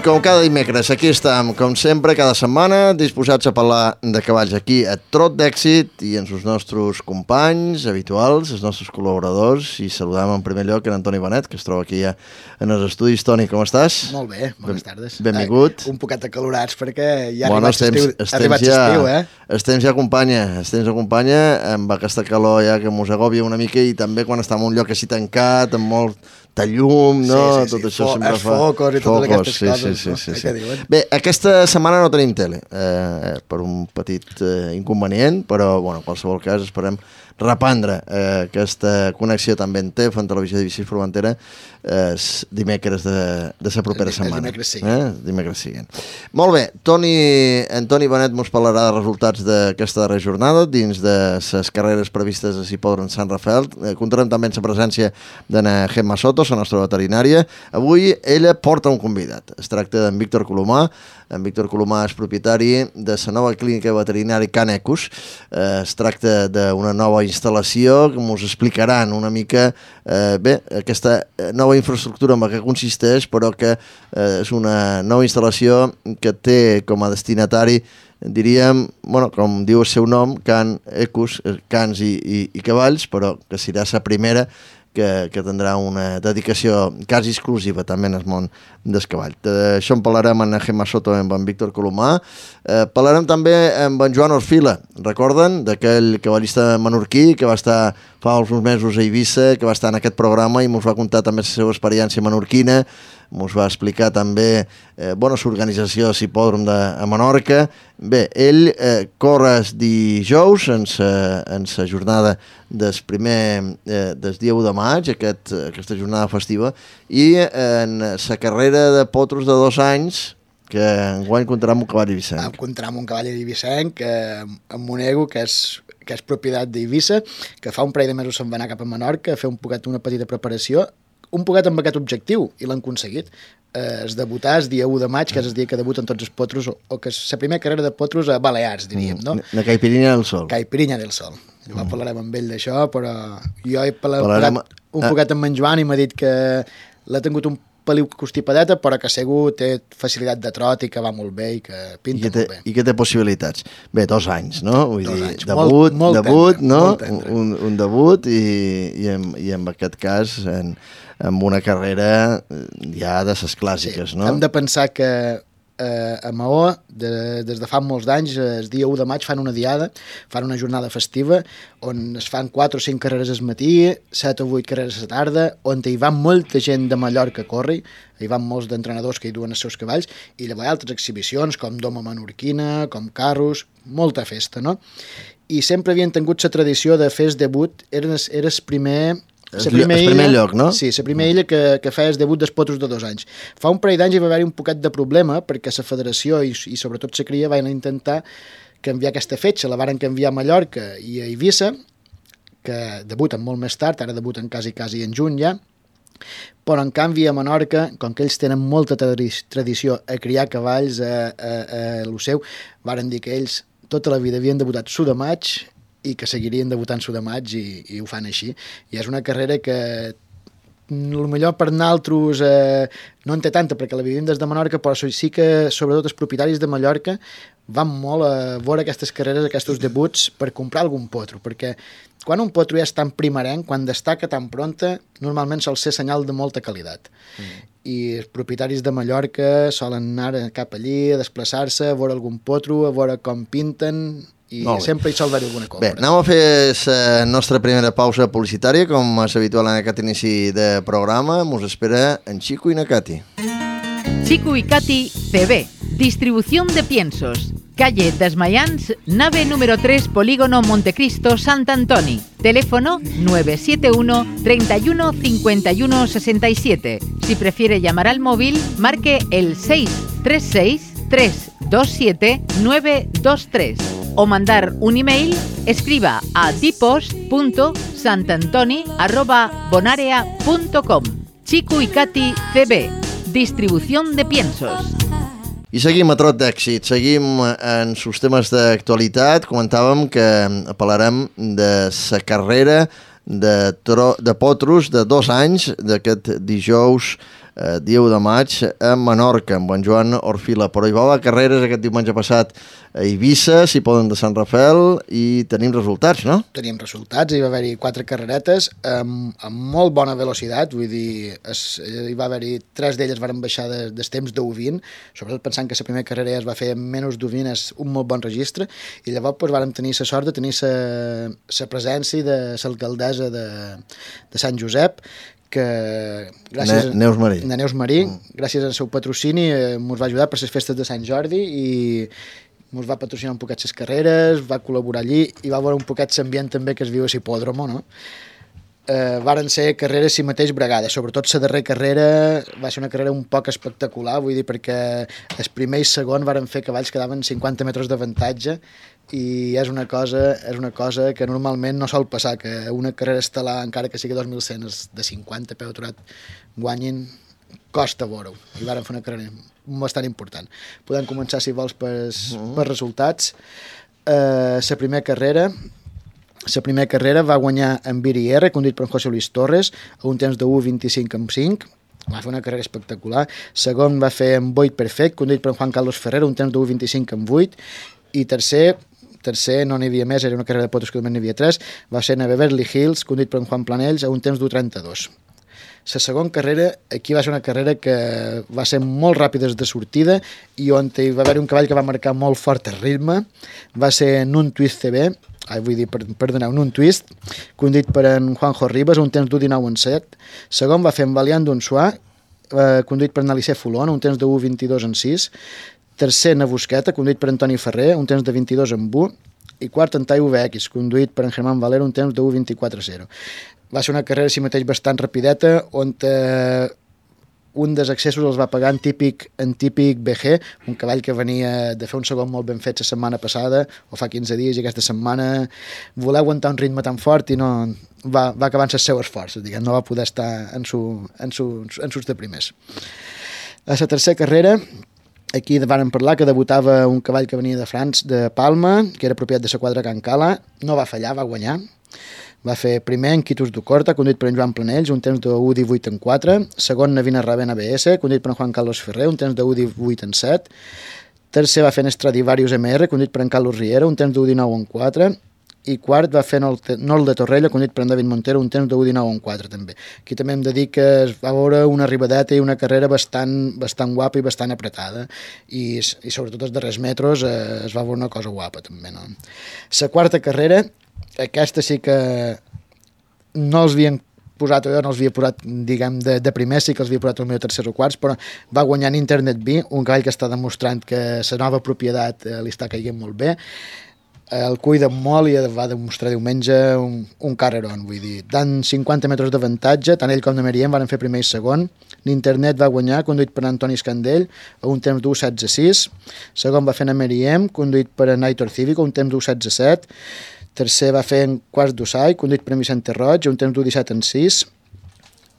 I com cada dimecres, aquí estem, com sempre, cada setmana, disposats a parlar de cavalls aquí a Trot d'Èxit i ens els nostres companys habituals, els nostres col·laboradors, i saludem en primer lloc en Antoni Benet, que es troba aquí ja en els estudis. Toni, com estàs? Molt bé, bones tardes. Benvingut. Ai, un poquet acalorats perquè ja bueno, ha arribat temps, estiu, arribat ja, estiu, eh? El temps ja acompanya, el temps acompanya amb aquesta calor ja que mos agòbia una mica i també quan estem en un lloc així tancat, amb molt de llum, no? Sí, sí, sí. Tot això Fo- sempre els fa... focus i totes aquestes sí, coses, Sí, sí, no? sí, sí. diuen? Bé, aquesta setmana no tenim tele, eh, per un petit eh, inconvenient, però, bueno, en qualsevol cas esperem reprendre eh, aquesta connexió també en TEF, en Televisió de Vicis Formentera, eh, dimecres de, de la propera setmana. dimecres següent. Eh? Dimecres següent. Molt bé, Toni, en Toni Benet mos parlarà dels resultats d'aquesta darrera jornada dins de les carreres previstes a Cipodron Sant Rafael. Eh, comptarem també amb la presència d'Anna Gemma Soto, la nostra veterinària. Avui ella porta un convidat. Es tracta d'en Víctor Colomà. En Víctor Colomà és propietari de la nova clínica veterinària Can Ecus. Eh, es tracta d'una nova instal·lació que ens explicaran una mica eh, bé, aquesta eh, nova infraestructura en què consisteix, però que eh, és una nova instal·lació que té com a destinatari diríem, bueno, com diu el seu nom, Can Ecus, eh, cans i, i, i cavalls, però que serà la primera que, que tindrà una dedicació quasi exclusiva també en el món del cavall. D'això en parlarem amb en Gemma Soto amb en Víctor Colomà. Eh, parlarem també amb en Joan Orfila, recorden? D'aquell cavallista menorquí que va estar fa uns mesos a Eivissa, que va estar en aquest programa i ens va contar també la seva experiència menorquina, ens va explicar també eh, bona l'organització de l'hipòdrom de a Menorca. Bé, ell eh, corre dijous en sa, en sa jornada del primer, eh, dia 1 de maig, aquest, aquesta jornada festiva, i en la carrera de potros de dos anys, que enguany comptarà amb un cavall Vicenç. encontrar amb un cavall d'Ivicenc, eh, amb Monego, que és, que és propietat d'Eivissa, que fa un parell de mesos se'n va anar cap a Menorca a fer un poquet una petita preparació, un poquet amb aquest objectiu, i l'han aconseguit. Eh, es debutar el dia 1 de maig, que és el dia que debuten tots els potros, o, o que és la primera carrera de potros a Balears, diríem, no? La Caipirinha del Sol. Caipirinha del Sol. Mm. parlarem amb ell d'això, però jo he parlat, Parlarem- un poquet amb en Joan i m'ha dit que l'ha tingut un peliu constipadeta, però que segur té facilitat de trot i que va molt bé i que I pinta que, té, molt bé. i que té possibilitats. Bé, dos anys, no? Vull Dos dir, anys. debut, Molt- molt debut, tendre, no? molt tendre. Un, un debut i, i, en, i en aquest cas en, amb una carrera eh, ja de ses clàssiques, no? Hem de pensar que eh, a Maó, de, des de fa molts d'anys, eh, el dia 1 de maig fan una diada, fan una jornada festiva, on es fan 4 o 5 carreres al matí, 7 o 8 carreres a la tarda, on hi va molta gent de Mallorca a córrer, hi van molts d'entrenadors que hi duen els seus cavalls, i llavors altres exhibicions, com Doma Menorquina, com carros, molta festa, no? I sempre havien tingut la tradició de fer el debut, era, era el primer El llo- el primer lloc, no? Sí, la primera illa que, que feia el debut dels potros de dos anys. Fa un parell d'anys hi va haver un poquet de problema perquè la federació i, i sobretot la cria van intentar canviar aquesta fetge, la varen canviar a Mallorca i a Eivissa, que debuten molt més tard, ara debuten quasi, quasi en juny ja, però en canvi a Menorca, com que ells tenen molta tradi- tradició a criar cavalls a, a, a lo seu, varen dir que ells tota la vida havien debutat su de maig i que seguirien debutant su de maig i, i ho fan així. I és una carrera que el millor per naltros eh, no en té tanta perquè la vivim des de Menorca però sí que sobretot els propietaris de Mallorca van molt a veure aquestes carreres, aquests debuts per comprar algun potro perquè quan un potro ja és tan primerenc, quan destaca tan pronta, normalment sol ser senyal de molta qualitat. Mm. I els propietaris de Mallorca solen anar cap allí, a desplaçar-se, a veure algun potro, a veure com pinten, i Molt bé. sempre hi haver alguna Bé, compra. anem a fer la nostra primera pausa publicitària, com és habitual en aquest inici de programa. Mos espera en Chico i na Cati. Chico y Katy CB. Distribución de piensos. Calle Desmayans, nave número 3, Polígono Montecristo, Sant Antoni. Teléfono 971 31 51 67. Si prefiere llamar al móvil, marque el 636 327 923. o mandar un email, escriba a tipos.santantoni.bonarea.com Chico y Katy CB, distribución de piensos. I seguim a trot d'èxit, seguim en sus temes d'actualitat. Comentàvem que parlarem de sa carrera de, tro, de potros de dos anys d'aquest dijous eh, dia 1 de maig a Menorca, amb en Joan Orfila. Però hi va haver carreres aquest diumenge passat a Eivissa, s'hi poden de Sant Rafel, i tenim resultats, no? Tenim resultats, hi va haver-hi quatre carreretes amb, amb molt bona velocitat, vull dir, es, hi va haver-hi tres d'elles van baixar de, des temps de 20, sobretot pensant que la primera carrera es va fer amb menys d'20, és un molt bon registre, i llavors doncs, vam tenir la sort de tenir la presència de l'alcaldessa de, de Sant Josep, que gràcies ne Neus Marí, de Neus Marí mm. gràcies al seu patrocini eh, ens va ajudar per les festes de Sant Jordi i ens va patrocinar un poquet les carreres, va col·laborar allí i va veure un poquet l'ambient també que es viu a l'hipòdromo, no? Eh, varen ser carreres si mateix bregades, sobretot la darrera carrera va ser una carrera un poc espectacular, vull dir, perquè el primer i segon varen fer cavalls que daven 50 metres d'avantatge i és una cosa, és una cosa que normalment no sol passar, que una carrera estel·lar, encara que sigui 2100, de 50 peu aturat, guanyin, costa veure-ho. I varen fer una carrera bastant important. Podem començar, si vols, per, mm. per resultats. La uh, primera carrera la primera carrera va guanyar en Viri R, conduït per José Luis Torres, a un temps de 1.25 amb 5, va fer una carrera espectacular. Segon va fer en Boit Perfect, conduït per Juan Carlos Ferrer, un temps de 1.25 amb 8. I tercer, tercer no n'hi havia més, era una carrera de potos que només n'hi havia tres, va ser a Beverly Hills, conduït per en Juan Planells, a un temps d'1.32. La segona carrera, aquí va ser una carrera que va ser molt ràpida de sortida i on hi va haver un cavall que va marcar molt fort el ritme, va ser en un twist CB, ai, vull dir, perdoneu, en un twist, conduït per en Juanjo Ribas, un temps d'1.19 en 7. Segon va fer en Valiant d'un Suà, eh, conduït per Nalicé Fulon, un temps de 1.22 en 6 tercer na Busqueta, conduït per Antoni Ferrer, un temps de 22 en 1, i quart en Taiu VX, conduït per en Germán Valero, un temps de 1.24-0. Va ser una carrera si mateix bastant rapideta, on eh, un dels accessos els va pagar en típic, en típic BG, un cavall que venia de fer un segon molt ben fet la setmana passada, o fa 15 dies, i aquesta setmana voler aguantar un ritme tan fort i no va, va acabar amb les seues forces, diguem, no va poder estar en, su, en, su, en sus de primers. A la tercera carrera, aquí van parlar que debutava un cavall que venia de França, de Palma, que era propietat de la quadra Can Cala, no va fallar, va guanyar. Va fer primer en Quitus Corta, conduït per en Joan Planells, un temps de 1.18 en 4. Segon, Navina Ravena BS, conduït per en Juan Carlos Ferrer, un temps de 1.18 en 7. Tercer va fer en Stradivarius MR, conduït per en Carlos Riera, un temps de 1.19 en 4 i quart va fer Nol, Nol de Torrella, conduït per en David Montero, un temps de 1.19 en 4 també. Aquí també hem de dir que es va veure una arribadeta i una carrera bastant, bastant guapa i bastant apretada i, i sobretot els darrers metres eh, es va veure una cosa guapa també. No? La quarta carrera, aquesta sí que no els havien posat, jo no els havia posat, diguem, de, de primer, sí que els havia posat el meu tercer o quarts, però va guanyar en Internet B, un cavall que està demostrant que la nova propietat eh, li està caient molt bé, el cuida molt i va demostrar diumenge un, un carreron, vull dir, tant 50 metres d'avantatge, tant ell com de Meriem van fer primer i segon, l'internet va guanyar, conduït per Antoni Escandell, a un temps d'1.16.6, segon va fer a Meriem, conduït per Naitor Cívico, un temps d'1.16.7, tercer va fer en quarts d'Usai, conduït per Vicente Roig, un temps d'1.17 en 6,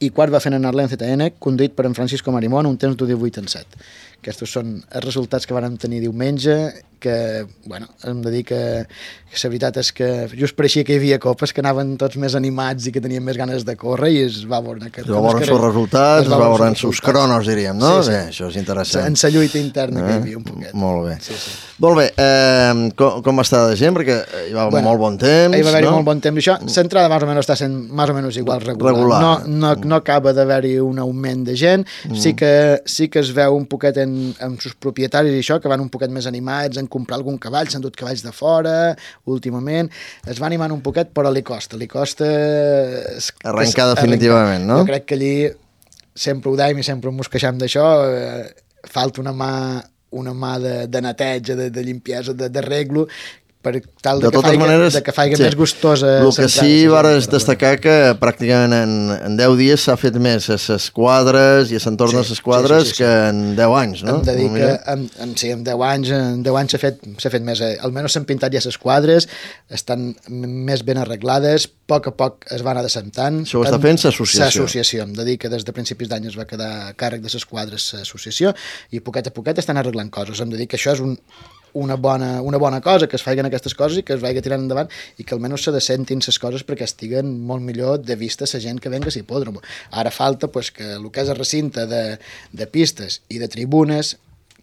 i quart va fer en Arlen ZN, conduït per en Francisco Marimón, un temps d'1.18 en 7. Aquests són els resultats que vam tenir diumenge que, bueno, hem de dir que, que la veritat és que just pareixia que hi havia copes que anaven tots més animats i que tenien més ganes de córrer i es va veure... Que, es va veure els seus resultats, es va veure els seus cronos, diríem, no? Sí, sí. Bé, això és interessant. En la lluita interna eh? que hi havia un poquet. Molt bé. Sí, sí. Molt bé, eh, com, com va estar de gent? Perquè hi va haver bueno, molt bon temps, Hi va haver no? molt bon temps. Això, l'entrada més o menys està sent més o menys igual regular. regular. No, no, no acaba d'haver-hi un augment de gent. Mm. Sí, que, sí que es veu un poquet en, en sus propietaris i això, que van un poquet més animats en comprar algun cavall, s'han dut cavalls de fora, últimament, es va animant un poquet, però li costa, li costa... Arrencar definitivament, no? Jo crec que allí, sempre ho dèiem i sempre ens queixem d'això, eh, falta una mà una mà de, de neteja, de, de limpiesa, de, de reglo, per tal de, de, que, totes faiga, maneres, de que faiga més gustosa El que l'entrada, sí, vares però destacar que pràcticament en, en 10 dies s'ha fet més a ses quadres i a de Sí, ses quadres sí, sí, sí, sí. que en 10 anys, no? Hem de dir que en, en, sí, en 10 anys, en 10 anys s'ha fet, fet més, eh, almenys s'han pintat ja les quadres, estan més ben arreglades, a poc a poc es van adassentant. Això ho està fent l'associació. L'associació, hem de dir que des de principis d'any es va quedar a càrrec de les quadres l'associació i poquet a poquet estan arreglant coses. Hem de dir que això és un, una bona, una bona cosa, que es faiguen aquestes coses i que es vagi tirant endavant i que almenys se desentin les coses perquè estiguen molt millor de vista la gent que venga a l'hipòdromo. Ara falta pues, que el que és el recinte de, de pistes i de tribunes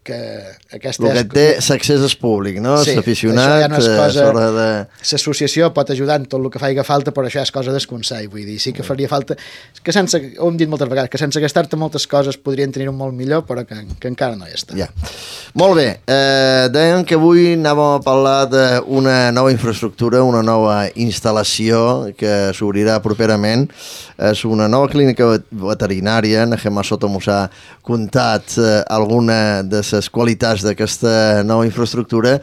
que aquesta El que és- té l'accés és públic, no? Sí, L'aficionat, això ja no és eh, cosa- de... L'associació pot ajudar en tot el que faci falta, però això és cosa del Consell, vull dir, sí que faria falta, que sense, ho hem dit moltes vegades, que sense gastar-te moltes coses podrien tenir-ho molt millor, però que, que encara no hi està. Ja. Molt bé, eh, dèiem que avui anàvem a parlar d'una nova infraestructura, una nova instal·lació que s'obrirà properament. És una nova clínica vet- veterinària, na Gemma Soto mos ha contat eh, alguna de les qualitats d'aquesta nova infraestructura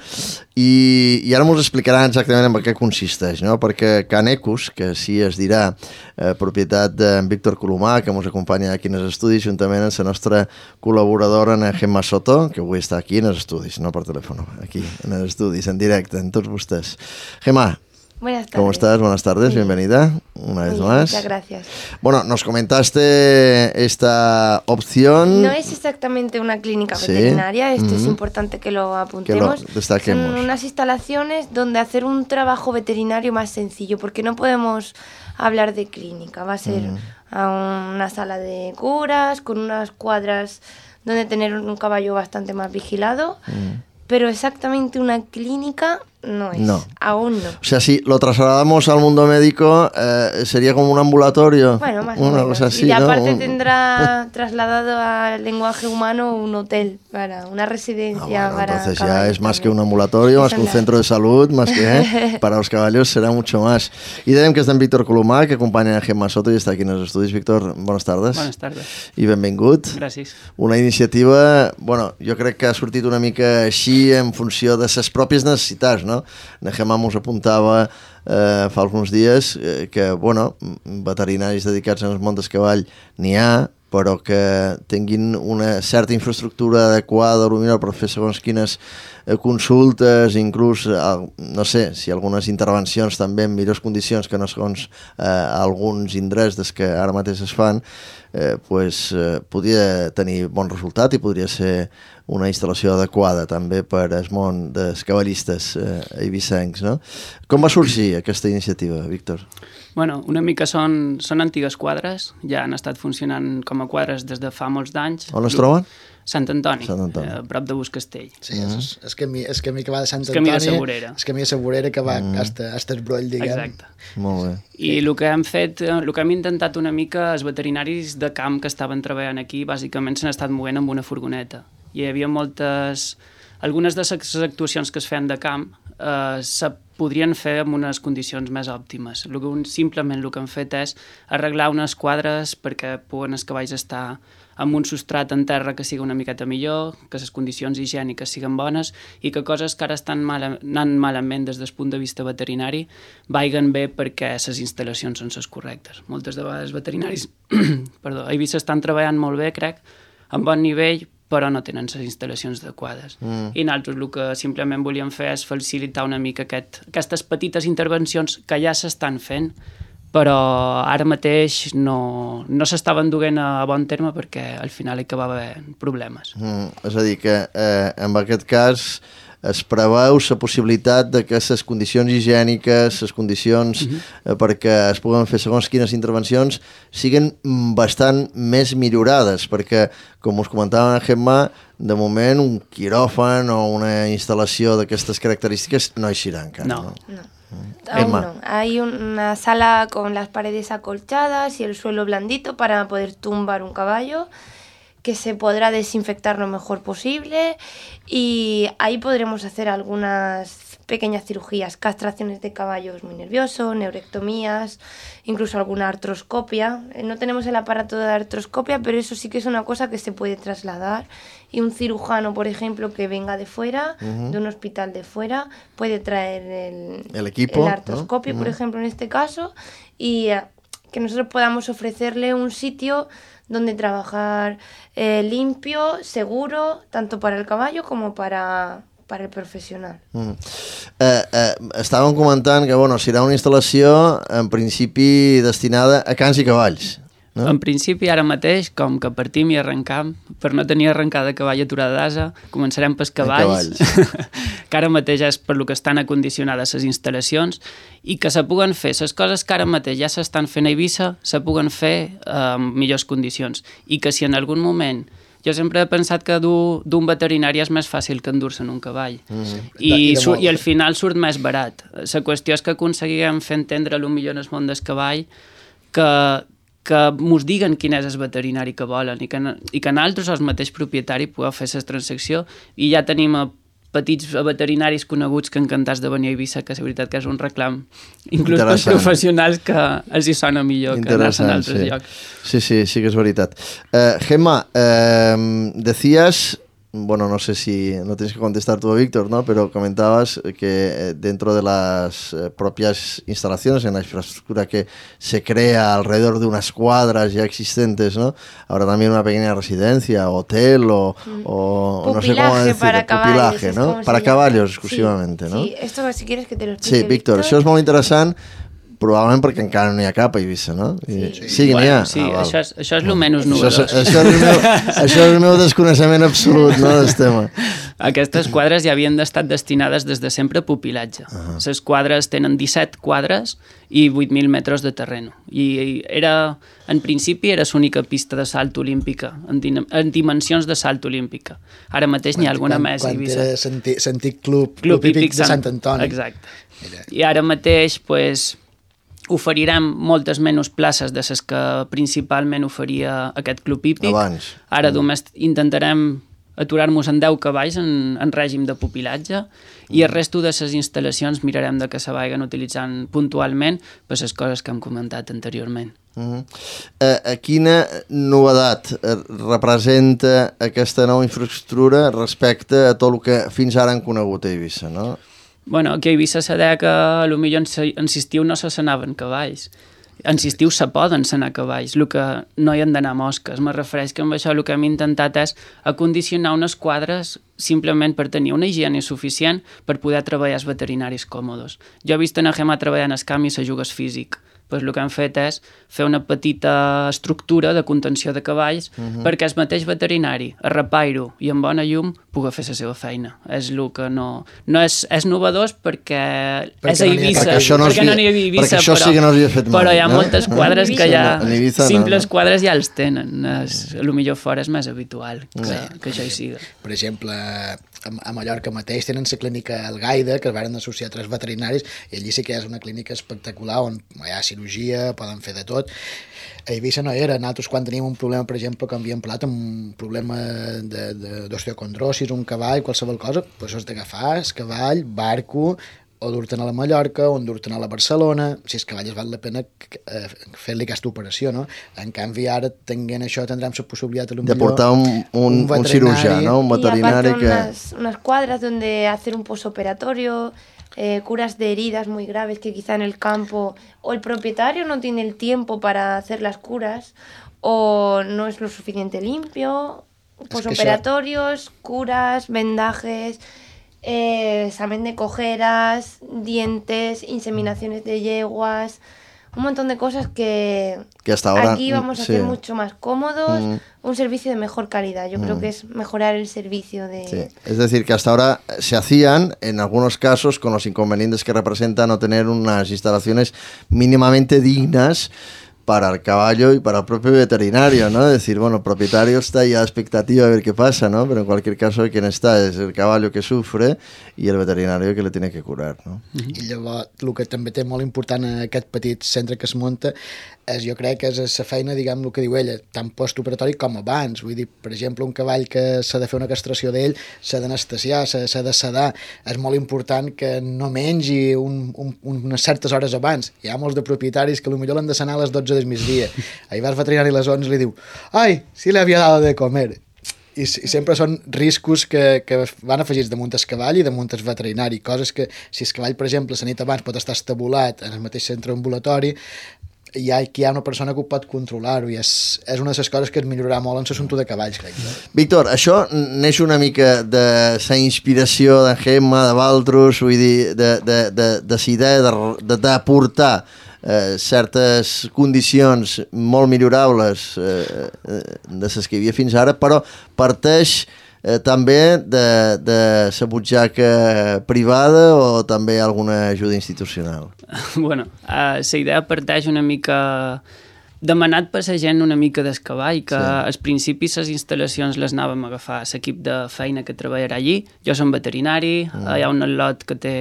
i, i ara ens explicarà exactament en què consisteix, no? perquè Canecus, que sí es dirà eh, propietat d'en Víctor Colomà, que ens acompanya aquí en els estudis, juntament amb la nostra col·laboradora, en Gemma Soto, que avui està aquí en els estudis, no per telèfon, aquí en els estudis, en directe, en tots vostès. Gemma, Buenas tardes. ¿cómo estás? Buenas tardes, bienvenida una vez más. Muchas gracias. Bueno, nos comentaste esta opción. No es exactamente una clínica Sí. veterinaria, esto es importante que lo apuntemos. destaquemos. Son unas instalaciones donde hacer un trabajo veterinario más sencillo, porque no podemos hablar de clínica, va a ser a una sala de curas, con unas cuadras donde tener un caballo bastante más vigilado, pero exactamente una clínica no es. No. aún no. O sea, si lo trasladamos al mundo médico, eh, sería como un ambulatorio. Bueno, más o una menos. cosa así, y ¿no? aparte Un- tendrá trasladado al lenguaje humano un hotel para una Ah, residencia bueno, para entonces ya es más que también. un ambulatorio, más que un centro de salud, más que ¿eh? para los caballos será mucho más. Y dèiem que està en Víctor Colomà, que acompanya a Gemma Soto i està aquí en els estudis. Víctor, bones tardes. Bones tardes. I benvingut. Gràcies. Una iniciativa, bueno, jo crec que ha sortit una mica així en funció de ses pròpies necessitats, no? La Gemma mos apuntava eh, fa alguns dies eh, que, bueno, veterinaris dedicats al món del cavall n'hi ha, però que tinguin una certa infraestructura adequada, il·luminada per fer segons quines eh, consultes, inclús, no sé, si algunes intervencions també en millors condicions que no segons eh, alguns indrets des que ara mateix es fan, eh, pues, eh, podria tenir bon resultat i podria ser una instal·lació adequada també per al món dels cavallistes eh, eivissencs. No? Com va sorgir aquesta iniciativa, Víctor? Bueno, una mica són, són antigues quadres, ja han estat funcionant com a quadres des de fa molts d'anys. On es troben? Sant Antoni, Sant Antoni. eh, a prop de Buscastell. Sí, és, és, camí, és camí que va de Sant És camí de Antoni, Segurera. és camí de Segurera que va mm. hasta, hasta el broll, diguem. Exacte. Molt bé. I el que hem fet, eh, el que hem intentat una mica, els veterinaris de camp que estaven treballant aquí, bàsicament s'han estat movent amb una furgoneta. I hi havia moltes... Algunes de les actuacions que es feien de camp eh, se podrien fer amb unes condicions més òptimes. El que un, simplement el que hem fet és arreglar unes quadres perquè puguen els cavalls estar amb un substrat en terra que sigui una miqueta millor, que les condicions higièniques siguin bones i que coses que ara estan mal, anant malament des del punt de vista veterinari vagin bé perquè les instal·lacions són les correctes. Moltes de vegades veterinaris perdó, vist que estan treballant molt bé, crec, amb bon nivell, però no tenen les instal·lacions adequades. Mm. I nosaltres el que simplement volíem fer és facilitar una mica aquest, aquestes petites intervencions que ja s'estan fent, però ara mateix no, no s'estaven duent a bon terme perquè al final hi acabava problemes. Mm, és a dir, que eh, en aquest cas es preveu la possibilitat de que les condicions higièniques, les condicions eh, perquè es puguen fer segons quines intervencions siguin mm, bastant més millorades, perquè, com us comentava en Gemma, de moment un quiròfan o una instal·lació d'aquestes característiques no eixirà encara. No. no? Aún Emma. no. Hay una sala con las paredes acolchadas y el suelo blandito para poder tumbar un caballo que se podrá desinfectar lo mejor posible y ahí podremos hacer algunas pequeñas cirugías, castraciones de caballos muy nerviosos, neurectomías, incluso alguna artroscopia. Eh, No tenemos el aparato de artroscopia, pero eso sí que es una cosa que se puede trasladar. Y un cirujano, por ejemplo, que venga de fuera, de un hospital de fuera, puede traer el, El equipo, ¿no? artroscopio, por ejemplo, en este caso, y eh, que nosotros podamos ofrecerle un sitio donde trabajar eh, limpio, seguro, tanto para el caballo como para, para el profesional. Mm. Eh, eh, estàvem comentant que bueno, serà una instal·lació en principi destinada a cans i cavalls. No? En principi, ara mateix, com que partim i arrencam, per no tenir arrencada cavall aturada d'asa, començarem pels cavalls, que ara mateix és per lo que estan acondicionades les instal·lacions, i que se puguen fer les coses que ara mateix ja s'estan fent a Eivissa, se puguen fer eh, en millors condicions. I que si en algun moment jo sempre he pensat que dur- d'un veterinari és més fàcil que endur-se'n un cavall. Mm -hmm. I i de molt. I al final surt més barat. La qüestió és que aconseguiguem fer entendre el millor en el món del cavall que, que mos diguen quin és el veterinari que volen i que, i que nosaltres, el mateix propietari, pugueu fer la transacció i ja tenim a petits veterinaris coneguts que encantats de venir a Eivissa, que és veritat que és un reclam, inclús pels professionals que els hi sona millor que anar a altres sí. llocs. Sí, sí, sí que es veritat. Eh, Gemma, eh, decías, bueno, no sé si no tienes que contestar tú, Víctor, ¿no? Pero comentabas que eh, dentro de las eh, propias instalaciones, en la infraestructura que se crea alrededor de unas cuadras ya existentes, ¿no? Ahora también una pequeña residencia, hotel o, o no sé cómo decirlo, para caballos. pupilaje, es ¿no? Para caballos Sí, exclusivamente, ¿no? Sí, esto si quieres que te lo explique. Sí, Víctor, això és molt interessant, probablement perquè encara no hi ha cap a Eivissa, no? I, sí, sí, que n'hi ha. Bueno, sí, val. això, és, això és el menys Això, novedós. és, això, és el meu, això és el meu desconeixement absolut no, del tema. Aquestes quadres ja havien estat destinades des de sempre a pupilatge. Uh -huh. Les quadres tenen 17 quadres i 8.000 metres de terreno. I, era, en principi era l'única pista de salt olímpica, en, din- en dimensions de salt olímpica. Ara mateix n'hi ha alguna quan, més. Quan era l'antic l'antic club, Club Hípic de Sant Antoni. Exacte. Mira. I ara mateix pues, oferirem moltes menys places de les que principalment oferia aquest club hípic. Abans. Ara només intentarem aturar-nos en 10 cavalls en, en règim de pupilatge i el resto de les instal·lacions mirarem de que se vagin utilitzant puntualment per les coses que hem comentat anteriorment. Uh -huh. eh, quina novedat eh, representa aquesta nova infraestructura respecte a tot el que fins ara han conegut a Eivissa, no? Bueno, aquí a Eivissa se deia que potser en, en estiu no se s'anaven cavalls. En estiu se poden senar cavalls, el que no hi han d'anar mosques. Me refereix que amb això el que hem intentat és acondicionar unes quadres simplement per tenir una higiene suficient per poder treballar els veterinaris còmodes. Jo he vist en Gemma treballant al camp i se jugues físic. Pues el que han fet és fer una petita estructura de contenció de cavalls uh -huh. perquè el mateix veterinari, a repairo i amb bona llum, pugui fer la seva feina. És el que no... No és, és novedós perquè, Perquè és a no Eivissa. Perquè això no perquè es- no n'hi havia Eivissa, perquè això sí que no s'havia fet mai, Però hi ha no? moltes quadres que ja... Eivissa no, simples no? quadres ja els tenen. És, lo millor fora és més habitual que, que això hi siga. Per exemple, a, a Mallorca mateix tenen la clínica El Gaida, que es van associar tres veterinaris, i allí sí que és una clínica espectacular on hi ha cirurgia, poden fer de tot. A Eivissa no era, nosaltres quan teníem un problema, per exemple, que havíem parlat amb un problema de- de- d'osteocondrosis, un cavall, qualsevol cosa, doncs has d'agafar el cavall, barco, o dur-te'n a la Mallorca, o dur-te'n a la Barcelona, si és cavall es val la pena eh, fer-li aquesta operació, no? En canvi, ara, tenint això, tindrem la possibilitat, a lo De portar un, un, un, cirurgià, no? Un veterinari aparte que... unas, unas cuadras donde hacer un posoperatorio, eh, curas de heridas muy graves que quizá en el campo o el propietario no tiene el tiempo para hacer las curas o no es lo suficiente limpio. que Posoperatorios, curas, vendajes, eh, examen de cojeras, dientes, inseminaciones de yeguas, un montón de cosas que, Que hasta ahora, aquí vamos a sí. hacer mucho más cómodos, Mm. un servicio de mejor calidad. Yo creo que es mejorar el servicio de... Sí, es decir, que hasta ahora se hacían, en algunos casos, con los inconvenientes que representa no tener unas instalaciones mínimamente dignas para el caballo y para el propio veterinario, ¿no? Decir, bueno, el propietario está ya a expectativa de ver qué pasa, ¿no? Pero en cualquier caso, quien está es el caballo que sufre y el veterinario que le tiene que curar, ¿no? I llavors, el que també té molt important en aquest petit centre que es munta és, jo crec que és la feina, diguem, el que diu ella, tant postoperatori com abans. Vull dir, per exemple, un cavall que s'ha de fer una castració d'ell, s'ha d'anestesiar, s'ha de sedar. És molt important que no mengi un, un, unes certes hores abans. Hi ha molts de propietaris que potser l'han de sanar a les 12 del migdia. Ahir vas veterinari a les 11 i li diu «Ai, si le havia dado de comer» i, i sempre són riscos que, que van afegits damunt el cavall i damunt el veterinari, coses que si el cavall, per exemple, la nit abans pot estar estabulat en el mateix centre ambulatori, hi ha, hi ha una persona que ho pot controlar-ho i és, és una de les coses que es millorarà molt en l'assumpte de cavalls, crec. Víctor, això neix una mica de la inspiració de Gemma, de Valtros, vull dir, de, de, de, de la idea d'aportar eh, certes condicions molt millorables eh, eh, de les que hi havia fins ara, però parteix eh, també de, de la butxaca privada o també alguna ajuda institucional? bueno, uh, la idea parteix una mica demanat per la gent una mica d'escavall, que sí. al principi les instal·lacions les anàvem a agafar l'equip de feina que treballarà allí. Jo som veterinari, mm. hi ha un lot que té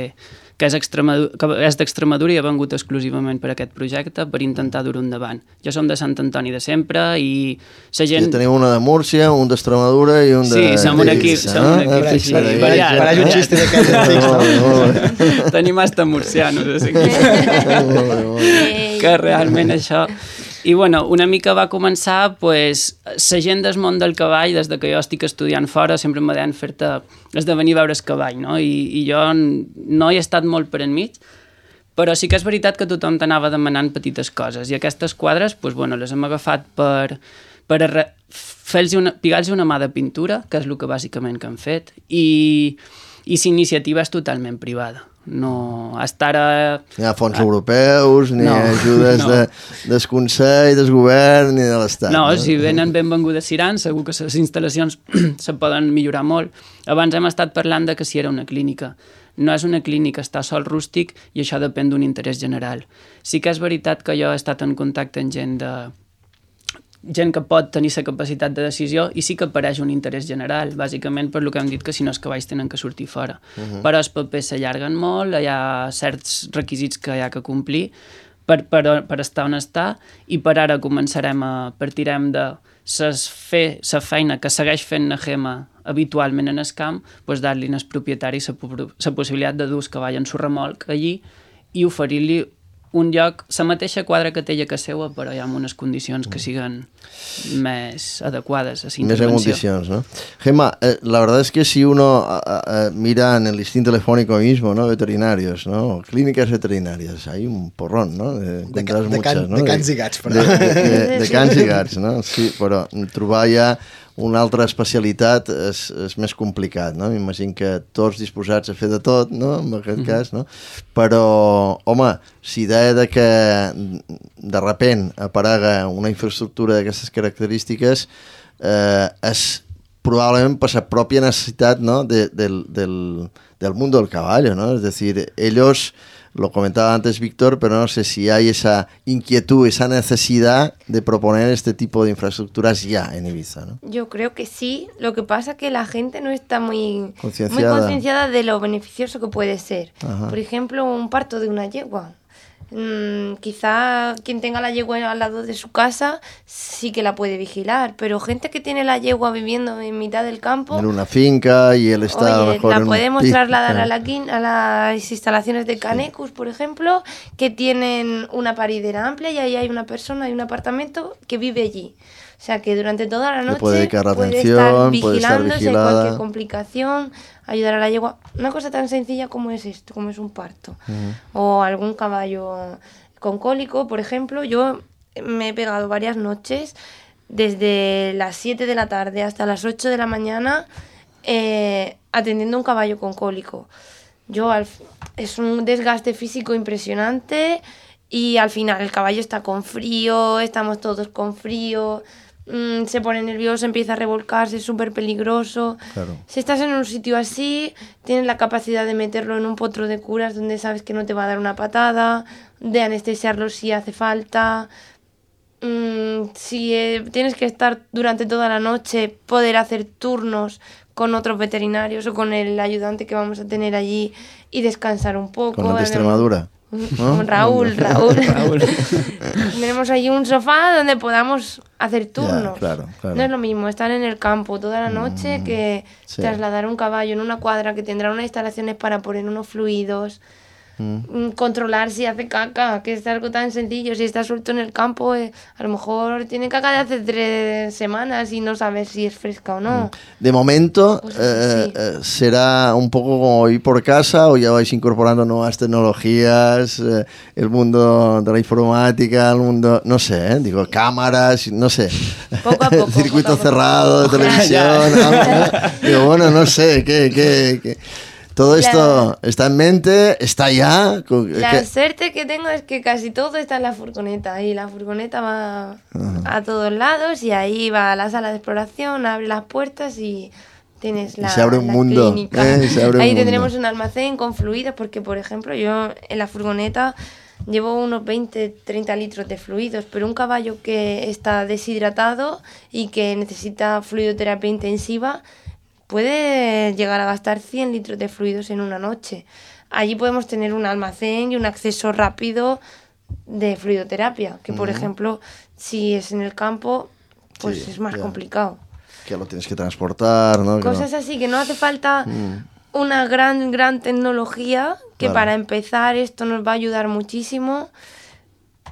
que és, que és d'Extremadura i ha vengut exclusivament per aquest projecte per intentar dur-ho endavant. Jo som de Sant Antoni de sempre i la gent... I teniu una de Múrcia, un d'Extremadura i un de... Sí, som un equip, som un equip així, variat. Faràs un xiste d'aquells antics, no? Tenim hasta murcianos, aquí. que realment això i bueno, una mica va començar, pues, la gent del món del cavall, des de que jo estic estudiant fora, sempre em deien fer-te esdevenir veure el cavall, no? I, I jo no he estat molt per enmig, però sí que és veritat que tothom t'anava demanant petites coses, i aquestes quadres, pues, bueno, les hem agafat per, per fer-los una, pigar-los una mà de pintura, que és el que bàsicament que han fet, i, i l'iniciativa és totalment privada no estar a... Ni ha fons a... europeus, ni no, ajudes no. de, del Consell, del Govern, ni de l'Estat. No, no, si venen benvengudes Siran, segur que les instal·lacions se poden millorar molt. Abans hem estat parlant de que si era una clínica. No és una clínica, està sol rústic i això depèn d'un interès general. Sí que és veritat que jo he estat en contacte amb gent de, gent que pot tenir la capacitat de decisió i sí que apareix un interès general, bàsicament per lo que hem dit que si no els cavalls tenen que sortir fora. Uh -huh. Però els papers s'allarguen molt, hi ha certs requisits que hi ha que complir per, per, per estar on està i per ara començarem a partirem de ses fer la feina que segueix fent la Gema habitualment en el camp, doncs dar-li als propietaris la possibilitat de dur el cavall en su remolc allí i oferir-li un lloc, la mateixa quadra que té a casa seva, però hi ha unes condicions que mm. siguen més adecuades a la Més en condicions, ¿no? Gemma, eh, la verdad es que si uno a, a, mira en el listín telefónico mismo, ¿no? Veterinarios, ¿no? Clínicas veterinarias, hay un porrón, ¿no? De, de, de, muchas, can, ¿no? de cans i gats, però... De, de, de, de cans i gats, no? Sí, però trobar ja una altra especialitat és, és més complicat, no? M'imagino que tots disposats a fer de tot, no? En aquest mm -hmm. cas, no? Però, home, si idea de que de repent aparega una infraestructura d'aquestes característiques eh, és probablement per la pròpia necessitat no? de, del, del, del mundo del cavall, no? És dir, ells Lo comentaba antes Víctor, pero no sé si hay esa inquietud, esa necesidad de proponer este tipo de infraestructuras ya en Ibiza. ¿no? Yo creo que sí. Lo que pasa es que la gente no está muy concienciada, de lo beneficioso que puede ser. Por ejemplo, un parto de una yegua. Mm, quizá quien tenga la yegua al lado de su casa sí que la puede vigilar, pero gente que tiene la yegua viviendo en mitad del campo... En una finca y él está oye, la podemos trasladar a, la, a las instalaciones de Canecus, por ejemplo, que tienen una paridera amplia y ahí hay una persona, hay un apartamento que vive allí. O sea que durante toda la noche puede, dedicar atención, puede estar vigilándose cualquier complicación, ayudar a la yegua. Una cosa tan sencilla como es esto, como es un parto. O algún caballo con cólico, por ejemplo. Yo me he pegado varias noches desde las 7 de la tarde hasta las 8 de la mañana eh, atendiendo un caballo con cólico. Yo es un desgaste físico impresionante y al final el caballo está con frío, estamos todos con frío. Mm, se pone nervioso, empieza a revolcarse, es súper peligroso. Si estás en un sitio así, tienes la capacidad de meterlo en un potro de curas donde sabes que no te va a dar una patada, de anestesiarlo si hace falta. Mm, si eh, tienes que estar durante toda la noche, poder hacer turnos con otros veterinarios o con el ayudante que vamos a tener allí y descansar un poco. Con de Extremadura. ¿No? Raúl, Raúl. Tenemos allí un sofá donde podamos hacer turnos. claro, claro. No es lo mismo estar en el campo toda la noche que sí. trasladar un caballo en una cuadra que tendrá unas instalaciones para poner unos fluidos, mm, controlar si hace caca, que es algo tan sencillo. Si está suelto en el campo, eh, a lo mejor tiene caca de hace tres semanas y no sabes si es fresca o no. De momento, Pues eh, sí. eh, será un poco como ir por casa o ya vais incorporando nuevas tecnologías, eh, el mundo de la informática, el mundo, no sé, eh, digo, cámaras, no sé, Poco a poco, circuito poco a poco. cerrado de televisión, digo, bueno, no sé, ¿qué, qué, qué? Todo esto está en mente, está ya. La ¿qué? suerte que tengo es que casi todo está en la furgoneta y la furgoneta va a todos lados y ahí va a la sala de exploración, abre las puertas y tienes Y la, se abre un la mundo, clínica. ¿eh? Se abre un ahí mundo. tendremos un almacén con fluidos porque, por ejemplo, yo en la furgoneta llevo unos 20, 30 litros de fluidos, pero un caballo que está deshidratado y que necesita fluidoterapia intensiva puede llegar a gastar 100 litros de fluidos en una noche. Allí podemos tener un almacén y un acceso rápido de fluidoterapia, que por ejemplo, si es en el campo, pues Sí, es más ya. complicado. Que lo tienes que transportar, ¿no? Cosas así, que no hace falta una gran, gran tecnología, que Claro. para empezar esto nos va a ayudar muchísimo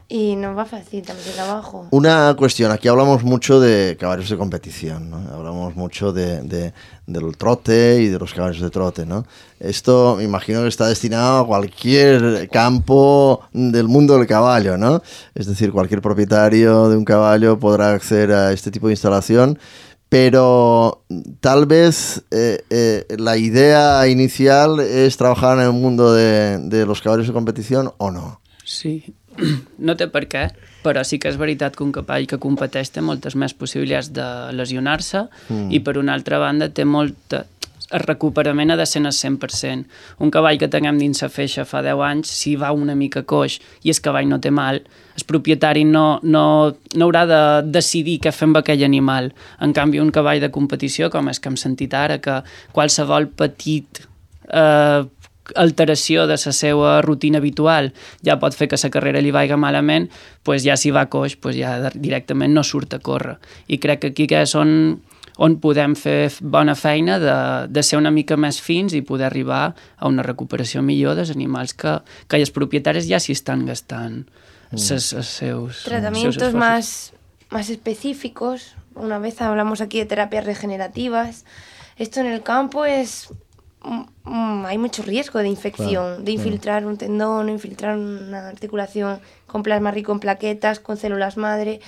y nos va a facilitar el trabajo. Una cuestión, aquí hablamos mucho de caballos de competición, ¿no? hablamos mucho de, de- del trote y de los caballos de trote. ¿no? Esto me imagino que está destinado a cualquier campo del mundo del caballo, ¿no? Es decir, cualquier propietario de un caballo podrá acceder a este tipo de instalación, pero tal vez eh, eh, la idea inicial es trabajar en el mundo de, de los caballos de competición o no. Sí, no té per què, però sí que és veritat que un cavall que competeix té moltes més possibilitats de lesionar-se mm. i per una altra banda té molta el recuperament ha de ser al 100%. Un cavall que tinguem dins la feixa fa 10 anys, si va una mica coix i el cavall no té mal, el propietari no, no, no haurà de decidir què fer amb aquell animal. En canvi, un cavall de competició, com és que hem sentit ara, que qualsevol petit eh, alteració de la seva rutina habitual ja pot fer que la carrera li vaiga malament, pues ja si va coix, pues ja directament no surt a córrer. I crec que aquí que és on, on podem fer bona feina de, de ser una mica més fins i poder arribar a una recuperació millor dels animals que, que els propietaris ja s'hi estan gastant els seus seus Tratamientos esforços. más, más específicos. Una vez hablamos aquí de terapias regenerativas. Esto en el campo es... mm, mm, hay mucho riesgo de infección, de infiltrar un tendón, infiltrar una articulación con plasma rico en plaquetas, con células madre.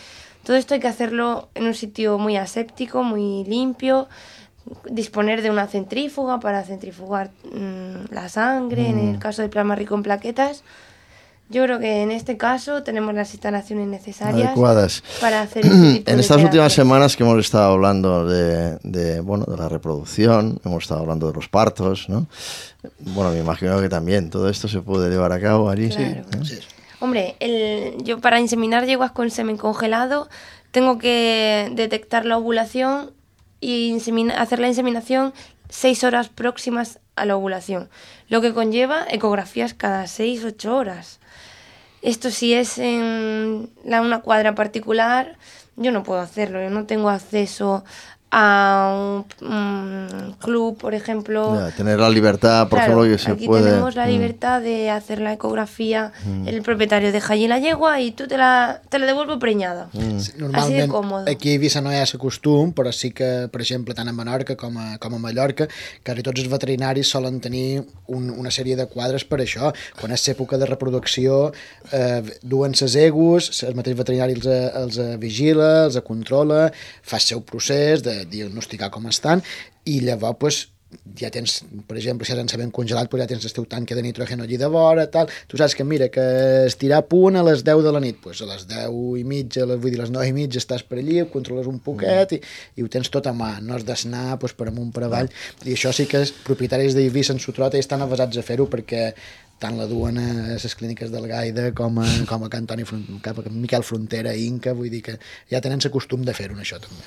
Todo esto hay que hacerlo en un sitio muy aséptico, muy limpio, disponer de una centrífuga para centrifugar mm, la sangre, en el caso del plasma rico en plaquetas. Yo creo que en este caso tenemos las instalaciones necesarias Adecuadas. para hacer este tipo En de estas últimas semanas que hemos estado hablando de, de, bueno, de la reproducción, hemos estado hablando de los partos, ¿no? Bueno, me imagino que también todo esto se puede llevar a cabo allí. Claro. ¿eh? Hombre, el- yo para inseminar yeguas con semen congelado tengo que detectar la ovulación y insemina- hacer la inseminación seis horas próximas a la ovulación, lo que conlleva ecografías cada seis, ocho horas. Esto si es en la- una cuadra particular, yo no puedo hacerlo, yo no tengo acceso a un, un club, por ejemplo. Ya, tener la libertad, por Claro, ejemplo, que se aquí puede... tenemos la Mm. libertad de hacer la ecografía, el propietario deja allí la yegua y tú te la, te la devuelvo preñada. Mm. Sí, Así de Normalment, còmode. aquí a Eivissa no hi ha el costum, però sí que, per exemple, tant a Menorca com a, com a Mallorca, quasi tots els veterinaris solen tenir un, una sèrie de quadres per això. Quan és època de reproducció, eh, duen ses egus, el mateix veterinari els, eh, els vigila, els controla, fa el seu procés de diagnosticar com estan, i llavors, pues, ja tens, per exemple, si has en ben congelat, pues ja tens el teu tanque de nitrógeno allí de vora, tal. Tu saps que, mira, que estirar a punt a les 10 de la nit, pues a les 10 i mitja, les, vull dir, a les 9 i mitja estàs per allí, ho controles un poquet i, i ho tens tot a mà, no has d'anar pues, per amunt, per avall. I això sí que els propietaris d'Eivissa en Sotrota estan avasats a fer-ho perquè tant la duen a les clíniques del Gaida com a, com a Can Toni Fron- cap a Miquel Frontera, Inca, vull dir que ja tenen el costum de fer-ho, això també.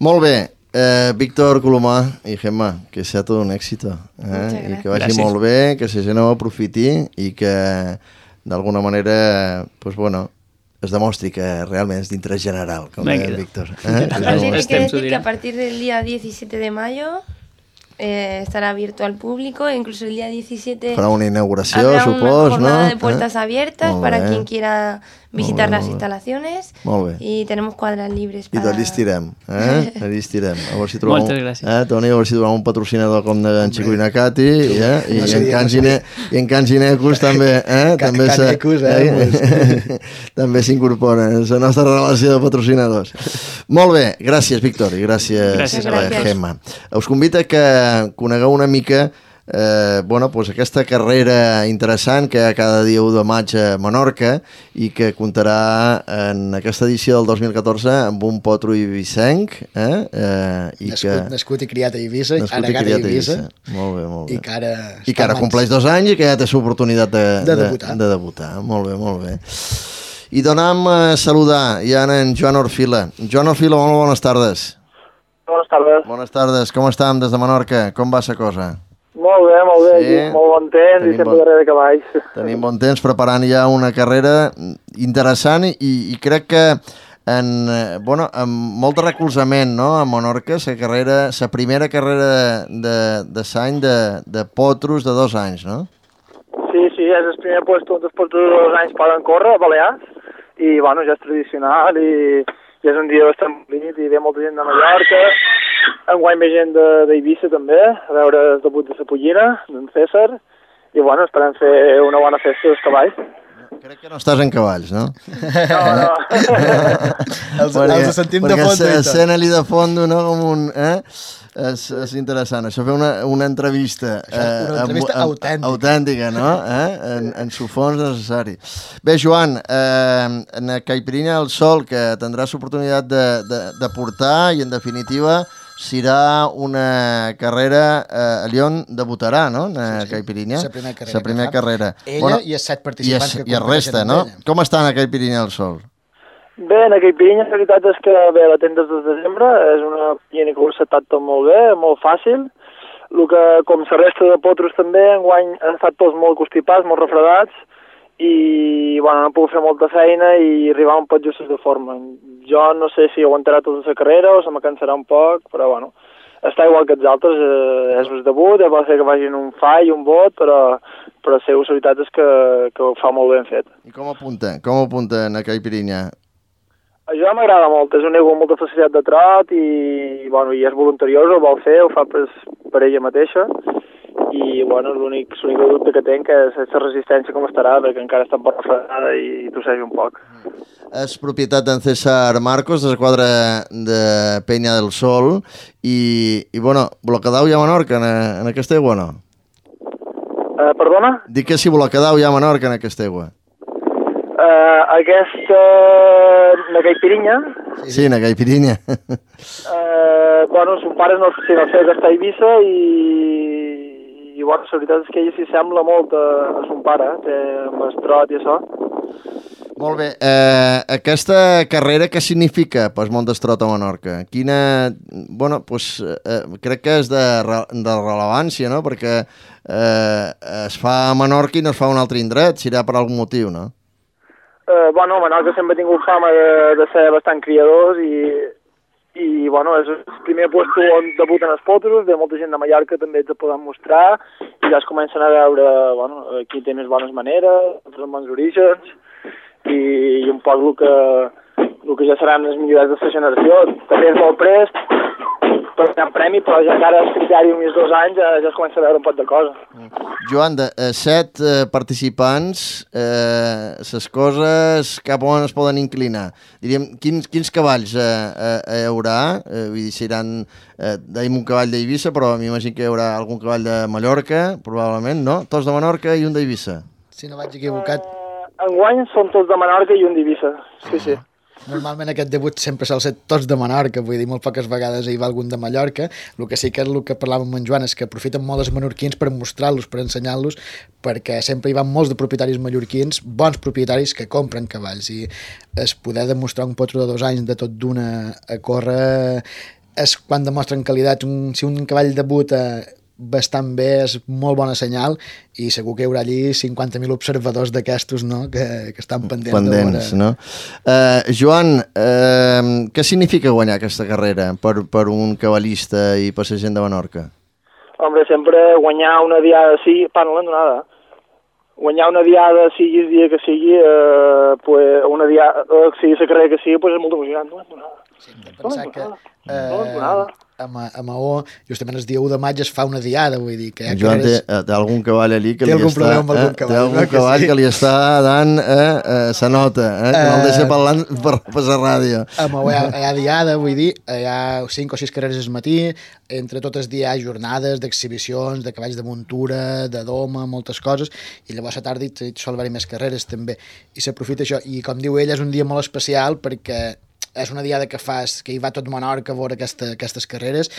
Molt bé, eh, Víctor Colomà i Gemma, que sea todo un éxito. Eh? I que vagi Gràcies. molt bé, que la gent ho aprofiti i que d'alguna manera, pues, bueno, es demostri que realment és d'interès general, com Venga. deia en Víctor. Eh? Molt- que decir que a partir del día 17 de mayo eh, estará abierto al público e incluso el día 17 Farà una inauguració, habrá una supos, no? jornada de puertas Eh? abiertas para quien quiera visitar Molt bé, las molt bé. instalaciones Molt bé. y tenemos cuadras libres I para... d'allí estirem, eh? Allí estirem. A veure si trobem, Moltes gràcies. Eh, Toni, a veure si trobem un patrocinador com d'en Xico i Nakati, eh? I, No en seria- Can no Gine, i en Can Ginecus també, eh? Ca- també s'ha- Canecus, eh? també s'incorporen, és la nostra relació de patrocinadors. Molt bé, gràcies, Víctor, i gràcies, Gràcies a vosaltres. Gemma. Us convida que conegueu una mica eh, bueno, pues aquesta carrera interessant que hi ha cada dia 1 de maig a Menorca i que comptarà en aquesta edició del 2014 amb un potro ibicenc eh? Eh, i nascut, que... nascut i criat a Eivissa, nascut ara i criat a Eivissa, Eivissa. Molt bé, molt bé. i que ara... I que ara compleix dos anys i que ja té l'oportunitat de, De debutar. De, de debutar. Molt bé, molt bé. I donam a saludar ja en Joan Orfila. Joan Orfila, molt bones tardes. Bones tardes. Bones tardes, com estàvem des de Menorca? Com va la cosa? Molt bé, molt bé, Sí. sí. molt bon temps Tenim i sempre bon- darrere cavalls. Tenim bon temps preparant ja una carrera interessant i, i crec que en, eh, bueno, amb molt de recolzament no? a Menorca, la carrera, la primera carrera de, de l'any de, de potros de dos anys, no? Sí, sí, és el primer puesto on després de dos anys poden córrer a Balears i, bueno, ja és tradicional i, i és un dia bastant bonic i ve molta gent de Mallorca, enguany ve gent de- d'Eivissa també, a veure el debut de la Pollina, d'en César, i, bueno, esperem fer una bona festa dels cavalls. Crec que no estàs en cavalls, no? No, no. Els, els sentim de perquè fons. tot. sent-li de fons, no? Com un... Eh? És, és interessant. Això fer una, una entrevista... eh, una entrevista amb- amb- autèntica. Autèntica, no? Eh? En, en su fons necessari. Bé, Joan, eh, en la Caipirinha del Sol, que tindràs l'oportunitat de, de, de portar i, en definitiva, serà una carrera... Eh, a Lyon debutarà, no?, en la Caipirinha. La primera carrera La primera carrera. Ella i els set i, participants es, que I el resta, no? Com està en la Caipirinha del Sol? Bé, en aquell pinya, la veritat és que bé, la tens des de desembre, és una pinya que ho s'ha tot molt bé, molt fàcil. El que, com la resta de potros també, enguany han estat tots molt constipats, molt refredats, i bueno, no puc fer molta feina i arribar un poc justos de forma. Jo no sé si aguantarà tota la carrera o se me cansarà un poc, però bueno, està igual que els altres, eh, és el debut, eh, pot ser que vagin un fall, un vot, però, però la veritat és que, que ho fa molt ben fet. I com apunta? Com apunta en la Caipirinha? Això m'agrada molt, és un nego amb molta facilitat de trot i, bueno, i és voluntariós, ho vol fer, ho fa per, per ella mateixa i bueno, l'únic dubte que tenc és aquesta resistència com estarà, perquè encara està poc refredada i, i tosseix un poc. És propietat d'en César Marcos, de la quadra de Penya del Sol, i, i bueno, Blocadau i a Menorca en, en aquesta aigua o no? Eh, perdona? Dic que si Blocadau i a Menorca en aquesta aigua. Eh, aquesta de Caipirinha, Sí, en la Caipirinha. eh, bueno, son pare no, sí, no sé que està a Eivissa i, i bueno, la veritat és que ella s'hi sembla molt a, a son pare, eh? té amb el trot i això. Molt bé. Eh, aquesta carrera què significa pues, món d'estrot a Menorca? Quina... Bueno, pues, eh, crec que és de, re- de rellevància, no? Perquè eh, es fa a Menorca i no es fa a un altre indret, serà per algun motiu, no? Eh, bueno, Menorca sempre ha tingut fama de, de ser bastant criadors i, i bueno, és el primer puesto on debuten els potros, ve molta gent de Mallorca també ho poden mostrar i ja es comencen a veure bueno, qui té més bones maneres, altres bons orígens i, i un poc el que, el que ja seran les millors de la generació. També és molt prest, per gran premi, però ja encara el criteri uns dos anys ja, ja es comença a veure un poc de cosa. Joan, de eh, set eh, participants, eh, les coses cap on es poden inclinar? Diríem, quins, quins cavalls eh, eh, hi haurà? Eh, vull dir, seran, eh, dèiem un cavall d'Eivissa, però m'imagino que hi haurà algun cavall de Mallorca, probablement, no? Tots de Menorca i un d'Eivissa. Si no vaig equivocat, Eh, enguany són tots de Menorca i un d'Eivissa, sí, sí. Normalment aquest debut sempre sol ser tots de Menorca, vull dir, molt poques vegades hi va algun de Mallorca. El que sí que és el que parlàvem amb en Joan és que aprofiten molt els menorquins per mostrar-los, per ensenyar-los, perquè sempre hi van molts de propietaris mallorquins, bons propietaris que compren cavalls i es poder demostrar un potro de dos anys de tot d'una a córrer és quan demostren qualitat. Un, si un cavall debuta bastant bé, és molt bona senyal i segur que hi haurà allí 50.000 observadors d'aquestos no? que, que estan pendents. Pendents, no? Uh, Joan, uh, què significa guanyar aquesta carrera per, per un cavallista i per la gent de Menorca? Hombre, sempre guanyar una diada sí, pa, no l'hem donada. Guanyar una diada, sigui el dia que sigui, eh, pues una diada, eh, sigui la carrera que sigui, pues és molt emocionant, no l'hem donada. Sí, hem de pensar que eh, a, Ma a Maó, justament el dia 1 de maig es fa una diada, vull dir que... En Joan té, eh, té algun cavall allí que Té li algun està... amb algun eh, cavall, té algun no? Que cavall sí. que li està dant eh, eh, sa nota, eh, que no el Eh, deixa parlant per, la ràdio. A Maó hi ha, hi ha diada, vull dir, hi ha 5 o 6 carreres al matí, entre totes hi ha jornades d'exhibicions, de cavalls de muntura, de doma, moltes coses, i llavors a tarda hi sol haver-hi més carreres també, i s'aprofita això, i com diu ell, és un dia molt especial perquè és una diada que fas, que hi va tot Menorca a veure aquesta, aquestes carreres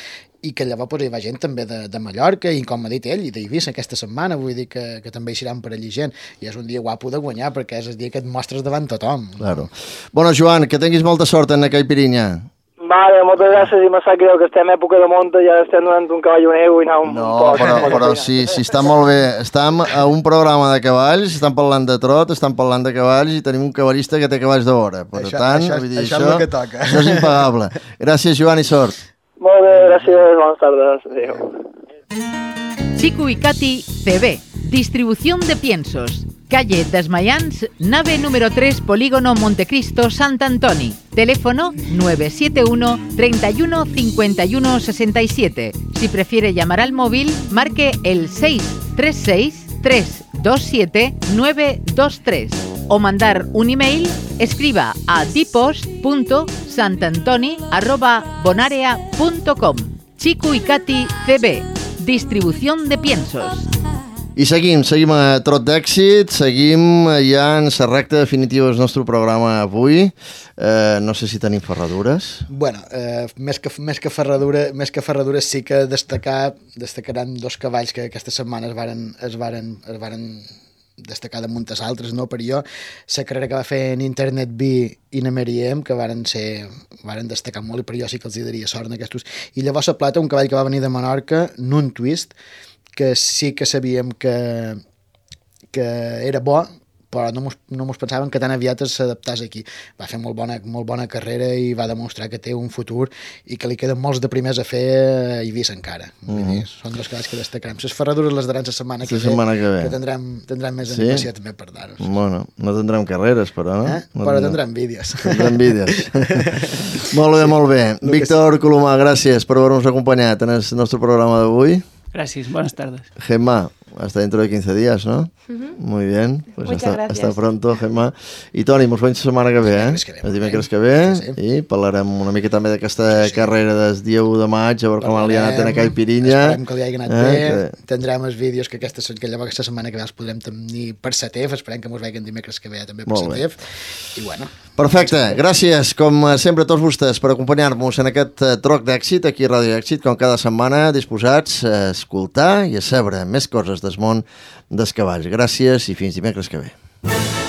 i que llavors pues, hi va gent també de, de Mallorca i com ha dit ell, i d'Eivissa aquesta setmana vull dir que, que també hi seran per allí gent i és un dia guapo de guanyar perquè és el dia que et mostres davant tothom Claro. Bueno, Joan, que tinguis molta sort en aquell Pirinya. Vale, moltes gràcies i me sap greu que estem en època de monta i ja estem donant un cavall neu i anar un, No, un poc. però, però sí, sí, està molt bé. Estem a un programa de cavalls, estan parlant de trot, estan parlant de cavalls i tenim un cavallista que té cavalls de vora. Per Això- tant, això- vull dir, això és el que toca. això és impagable. Gràcies, Joan, i sort. Molt bé, gràcies, bones tardes. Adéu. Chico y Katy CB. Distribución de piensos. Calle Desmayans, nave número 3, Polígono Montecristo, Sant Antoni. Teléfono 971 31 51 67. Si prefiere llamar al móvil, marque el 636 327 923 o mandar un email, escriba a dipos.santantoni.bonarea.com Chico y Katy CB. Distribución de piensos. I seguim, seguim a Trot d'èxit, seguim ja en la recta definitiva del nostre programa avui. Eh, no sé si tenim ferradures. Bueno, eh, més, que, més, que ferradura, més que ferradures sí que destacar, destacaran dos cavalls que aquesta setmana es varen, es varen, es varen destacar de moltes altres, no? per jo, la carrera que va fer en Internet B i na Meriem, que varen ser varen destacar molt i per jo sí que els hi daria sort en aquests. I llavors a Plata, un cavall que va venir de Menorca, Nun Twist, que sí que sabíem que, que era bo, però no mos, no mos pensàvem que tan aviat s'adaptàs aquí. Va fer molt bona, molt bona carrera i va demostrar que té un futur i que li queden molts de primers a fer a Eivissa encara. Mm -hmm. dir, són dos cavalls que destacarem. Les ferradures les daran la setmana que La setmana que ve. que tindrem, tindrem més Sí? animació també per dar-nos. Bueno, no tindrem carreres, però, no? Eh? no Però tindrem vídeos. Tindrem vídeos. molt bé, molt bé. Víctor Colomà, gràcies per haver-nos acompanyat en el nostre programa d'avui. Gràcies, bones tardes. Gemma, hasta dentro de 15 días, ¿no? Muy bien. Pues Muchas hasta, gracias. hasta pronto, Gemma. I Toni, mos veiem la setmana que ve, eh? El dimecres que ve. Sí, sí. I parlarem una mica també d'aquesta Sí, sí. carrera del dia 1 de maig, a veure com li ha anat en aquell Pirinya. Esperem que li hagi anat Eh, bé. que- Tindrem els vídeos que, aquesta, que llavors aquesta setmana que ve els podrem tenir per SATEF. Esperem que mos vegin dimecres que ve també per Molt bé. SATEF. I bueno, Perfecte, gràcies com sempre a tots vostès per acompanyar-nos en aquest eh, troc d'èxit aquí a Ràdio Èxit, com cada setmana disposats a escoltar i a saber més coses del món dels cavalls. Gràcies i fins dimecres que ve.